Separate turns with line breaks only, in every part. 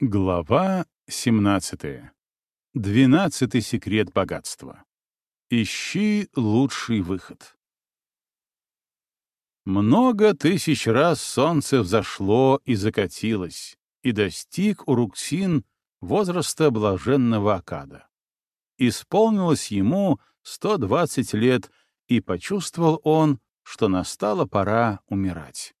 Глава 17. Двенадцатый секрет богатства. Ищи лучший выход. Много тысяч раз солнце взошло и закатилось, и достиг Уруксин возраста блаженного Акада. Исполнилось ему 120 лет, и почувствовал он, что настала пора умирать.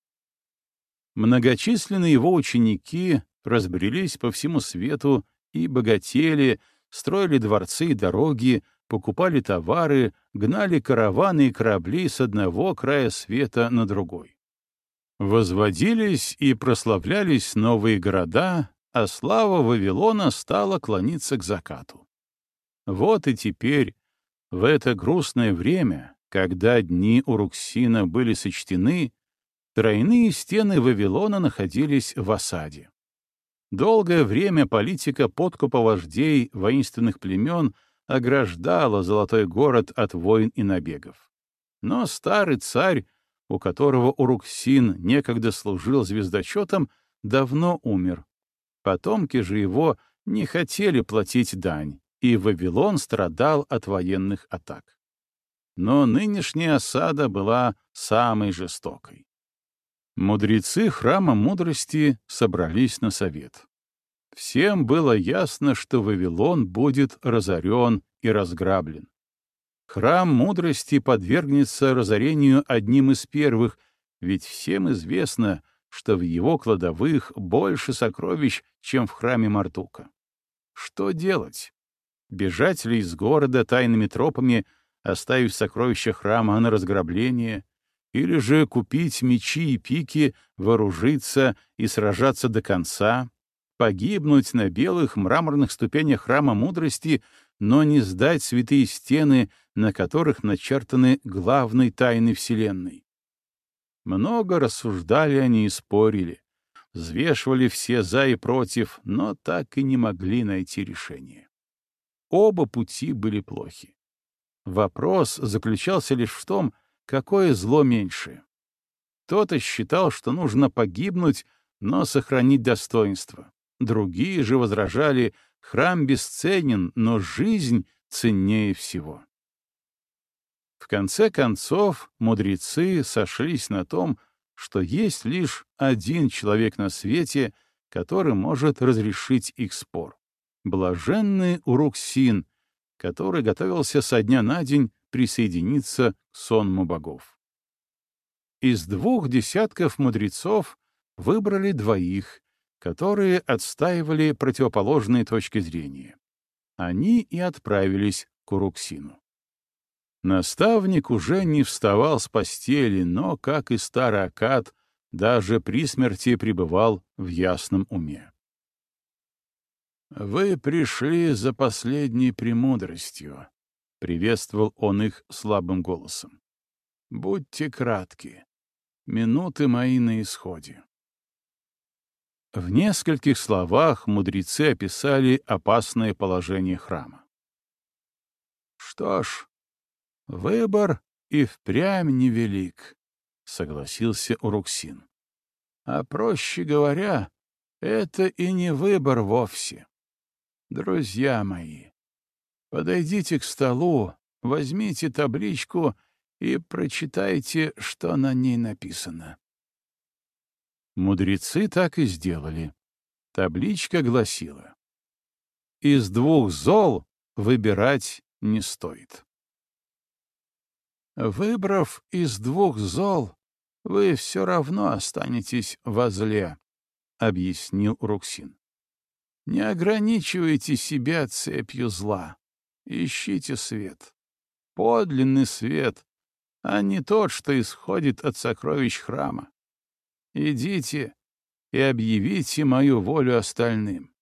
Многочисленные его ученики разбрелись по всему свету и богатели, строили дворцы и дороги, покупали товары, гнали караваны и корабли с одного края света на другой. Возводились и прославлялись новые города, а слава Вавилона стала клониться к закату. Вот и теперь, в это грустное время, когда дни Уруксина были сочтены, тройные стены Вавилона находились в осаде. Долгое время политика подкупа вождей воинственных племен ограждала золотой город от войн и набегов. Но старый царь, у которого Уруксин некогда служил звездочетом, давно умер. Потомки же его не хотели платить дань, и Вавилон страдал от военных атак. Но нынешняя осада была самой жестокой. Мудрецы храма мудрости собрались на совет. Всем было ясно, что Вавилон будет разорен и разграблен. Храм мудрости подвергнется разорению одним из первых, ведь всем известно, что в его кладовых больше сокровищ, чем в храме Мартука. Что делать? Бежать ли из города тайными тропами, оставив сокровища храма на разграбление — или же купить мечи и пики, вооружиться и сражаться до конца, погибнуть на белых мраморных ступенях храма мудрости, но не сдать святые стены, на которых начертаны главной тайны Вселенной. Много рассуждали они и спорили, взвешивали все за и против, но так и не могли найти решение. Оба пути были плохи. Вопрос заключался лишь в том, Какое зло меньше? Кто-то считал, что нужно погибнуть, но сохранить достоинство. Другие же возражали, храм бесценен, но жизнь ценнее всего. В конце концов, мудрецы сошлись на том, что есть лишь один человек на свете, который может разрешить их спор. Блаженный Уруксин, который готовился со дня на день присоединиться к сонму богов. Из двух десятков мудрецов выбрали двоих, которые отстаивали противоположные точки зрения. Они и отправились к Уруксину. Наставник уже не вставал с постели, но, как и старый Акад, даже при смерти пребывал в ясном уме. «Вы пришли за последней премудростью», — приветствовал он их слабым голосом. «Будьте кратки. Минуты мои на исходе». В нескольких словах мудрецы описали опасное положение храма. «Что ж, выбор и впрямь невелик», — согласился Уруксин. «А проще говоря, это и не выбор вовсе. Друзья мои, Подойдите к столу, возьмите табличку и прочитайте, что на ней написано. Мудрецы так и сделали. Табличка гласила. Из двух зол выбирать не стоит. Выбрав из двух зол, вы все равно останетесь во зле, — объяснил Руксин. Не ограничивайте себя цепью зла. Ищите свет. Подлинный свет, а не тот, что исходит от сокровищ храма. Идите и объявите мою волю остальным.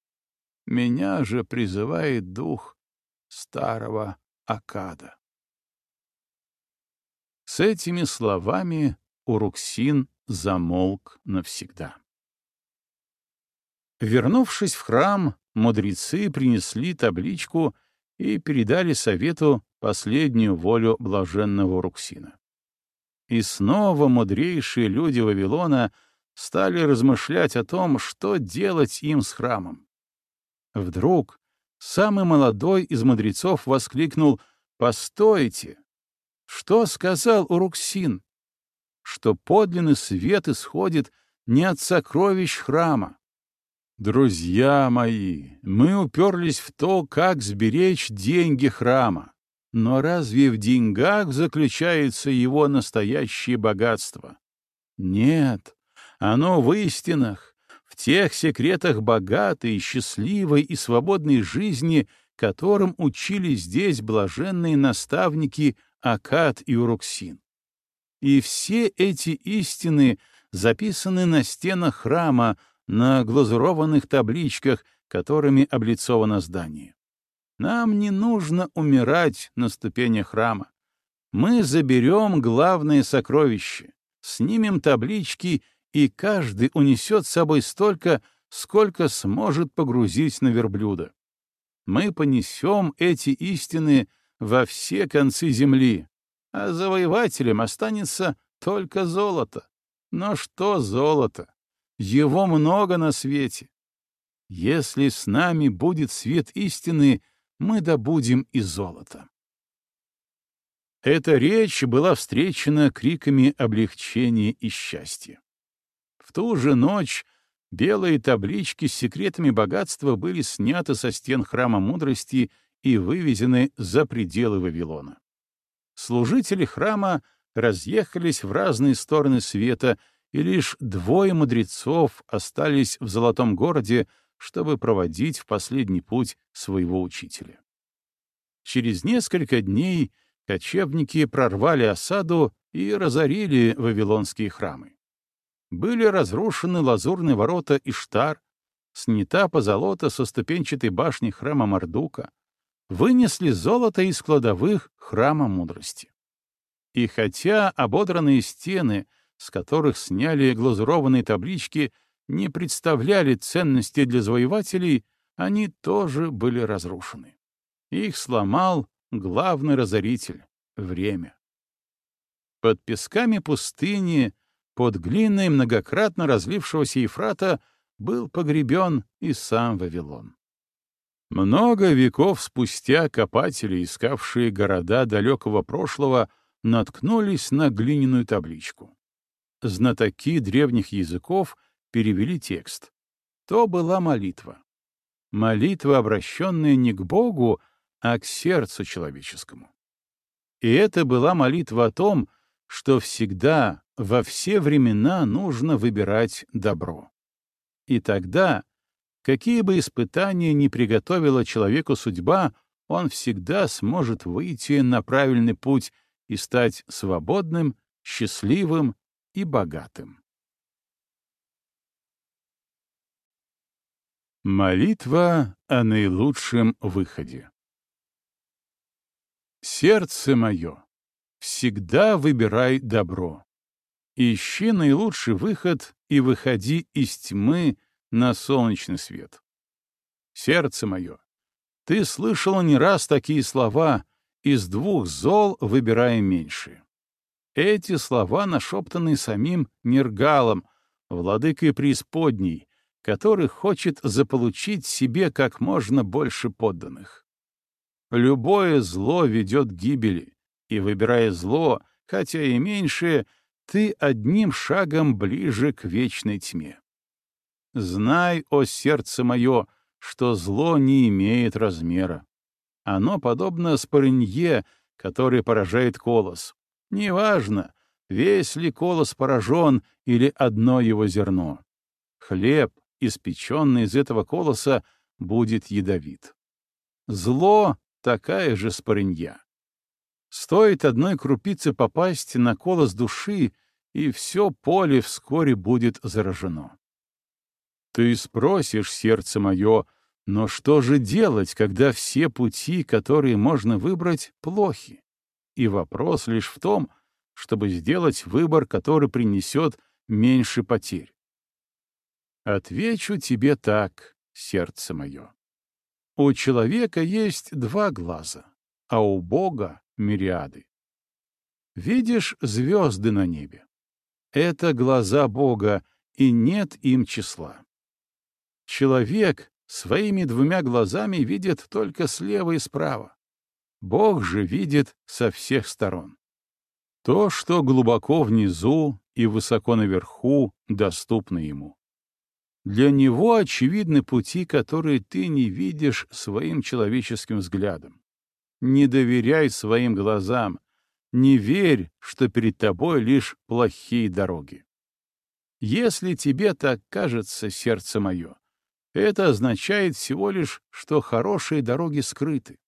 Меня же призывает дух старого Акада. С этими словами Уруксин замолк навсегда. Вернувшись в храм, мудрецы принесли табличку — и передали совету последнюю волю блаженного Руксина. И снова мудрейшие люди Вавилона стали размышлять о том, что делать им с храмом. Вдруг самый молодой из мудрецов воскликнул «Постойте!» Что сказал Уруксин? Что подлинный свет исходит не от сокровищ храма. Друзья мои, мы уперлись в то, как сберечь деньги храма. Но разве в деньгах заключается его настоящее богатство? Нет, оно в истинах, в тех секретах богатой, счастливой и свободной жизни, которым учили здесь блаженные наставники Акад и Уруксин. И все эти истины записаны на стенах храма, на глазурованных табличках, которыми облицовано здание. Нам не нужно умирать на ступенях храма. Мы заберем главное сокровище, снимем таблички, и каждый унесет с собой столько, сколько сможет погрузить на верблюда. Мы понесем эти истины во все концы земли, а завоевателям останется только золото. Но что золото? Его много на свете. Если с нами будет свет истины, мы добудем и золото. Эта речь была встречена криками облегчения и счастья. В ту же ночь белые таблички с секретами богатства были сняты со стен храма мудрости и вывезены за пределы Вавилона. Служители храма разъехались в разные стороны света, и лишь двое мудрецов остались в Золотом городе, чтобы проводить в последний путь своего учителя. Через несколько дней кочевники прорвали осаду и разорили вавилонские храмы. Были разрушены лазурные ворота Иштар, снята позолота со ступенчатой башни храма Мардука, вынесли золото из кладовых храма мудрости. И хотя ободранные стены, с которых сняли глазурованные таблички, не представляли ценности для завоевателей, они тоже были разрушены. Их сломал главный разоритель — время. Под песками пустыни, под глиной многократно разлившегося Ефрата, был погребен и сам Вавилон. Много веков спустя копатели, искавшие города далекого прошлого, наткнулись на глиняную табличку. Знатоки древних языков перевели текст. То была молитва. Молитва, обращенная не к Богу, а к сердцу человеческому. И это была молитва о том, что всегда, во все времена нужно выбирать добро. И тогда Какие бы испытания ни приготовила человеку судьба, он всегда сможет выйти на правильный путь и стать свободным, счастливым и богатым. Молитва о наилучшем выходе. Сердце мое, всегда выбирай добро. Ищи наилучший выход и выходи из тьмы на солнечный свет. Сердце мое, ты слышал не раз такие слова «из двух зол выбирая меньшие». Эти слова нашептаны самим Нергалом, владыкой преисподней, который хочет заполучить себе как можно больше подданных. Любое зло ведет к гибели, и, выбирая зло, хотя и меньшее, ты одним шагом ближе к вечной тьме. Знай, о сердце мое, что зло не имеет размера. Оно подобно спорынье, который поражает колос. Неважно, весь ли колос поражен или одно его зерно. Хлеб, испеченный из этого колоса, будет ядовит. Зло — такая же спорынья. Стоит одной крупице попасть на колос души, и все поле вскоре будет заражено. Ты спросишь, сердце мое, но что же делать, когда все пути, которые можно выбрать, плохи? И вопрос лишь в том, чтобы сделать выбор, который принесет меньше потерь. Отвечу тебе так, сердце мое. У человека есть два глаза, а у Бога — мириады. Видишь звезды на небе? Это глаза Бога, и нет им числа. Человек своими двумя глазами видит только слева и справа. Бог же видит со всех сторон. То, что глубоко внизу и высоко наверху, доступно ему. Для него очевидны пути, которые ты не видишь своим человеческим взглядом. Не доверяй своим глазам, не верь, что перед тобой лишь плохие дороги. Если тебе так кажется, сердце мое, это означает всего лишь, что хорошие дороги скрыты.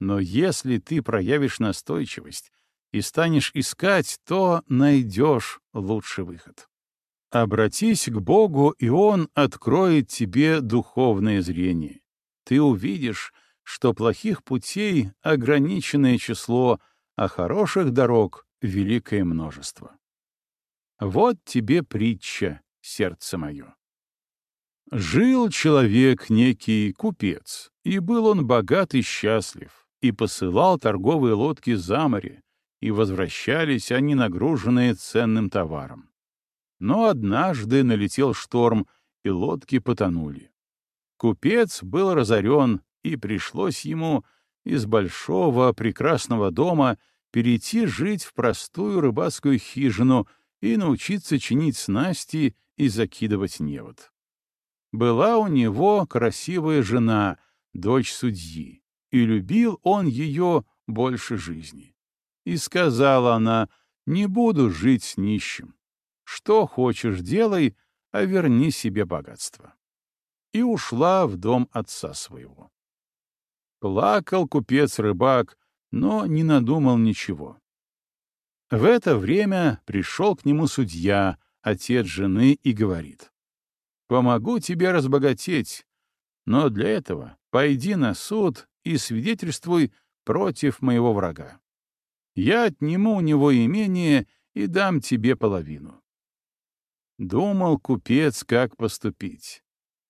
Но если ты проявишь настойчивость и станешь искать, то найдешь лучший выход. Обратись к Богу, и Он откроет тебе духовное зрение. Ты увидишь, что плохих путей — ограниченное число, а хороших дорог — великое множество. Вот тебе притча, сердце мое. Жил человек некий купец, и был он богат и счастлив, и посылал торговые лодки за море, и возвращались они нагруженные ценным товаром. Но однажды налетел шторм, и лодки потонули. Купец был разорен, и пришлось ему из большого прекрасного дома перейти жить в простую рыбацкую хижину и научиться чинить снасти и закидывать невод. Была у него красивая жена, дочь судьи, и любил он ее больше жизни. И сказала она, не буду жить с нищим. Что хочешь, делай, а верни себе богатство. И ушла в дом отца своего. Плакал купец-рыбак, но не надумал ничего. В это время пришел к нему судья, отец жены, и говорит. «Помогу тебе разбогатеть, но для этого пойди на суд и свидетельствуй против моего врага я отниму у него имение и дам тебе половину. Думал купец, как поступить.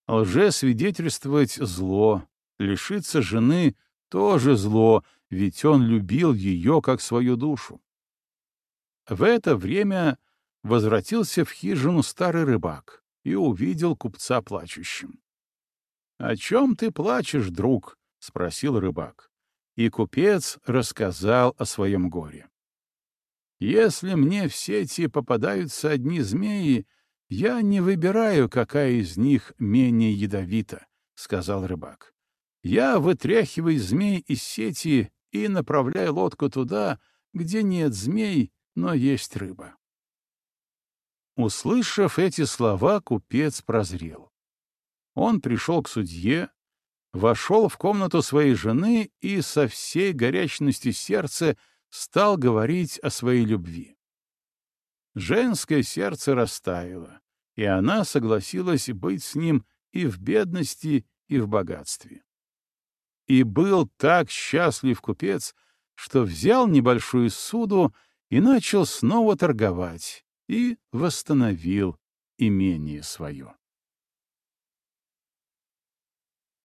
Лжесвидетельствовать — зло, лишиться жены — тоже зло, ведь он любил ее как свою душу. В это время возвратился в хижину старый рыбак и увидел купца плачущим. — О чем ты плачешь, друг? — спросил рыбак и купец рассказал о своем горе. «Если мне в сети попадаются одни змеи, я не выбираю, какая из них менее ядовита», — сказал рыбак. «Я вытряхиваю змей из сети и направляю лодку туда, где нет змей, но есть рыба». Услышав эти слова, купец прозрел. Он пришел к судье, вошел в комнату своей жены и со всей горячностью сердца стал говорить о своей любви. Женское сердце растаяло, и она согласилась быть с ним и в бедности, и в богатстве. И был так счастлив купец, что взял небольшую суду и начал снова торговать, и восстановил имение свое.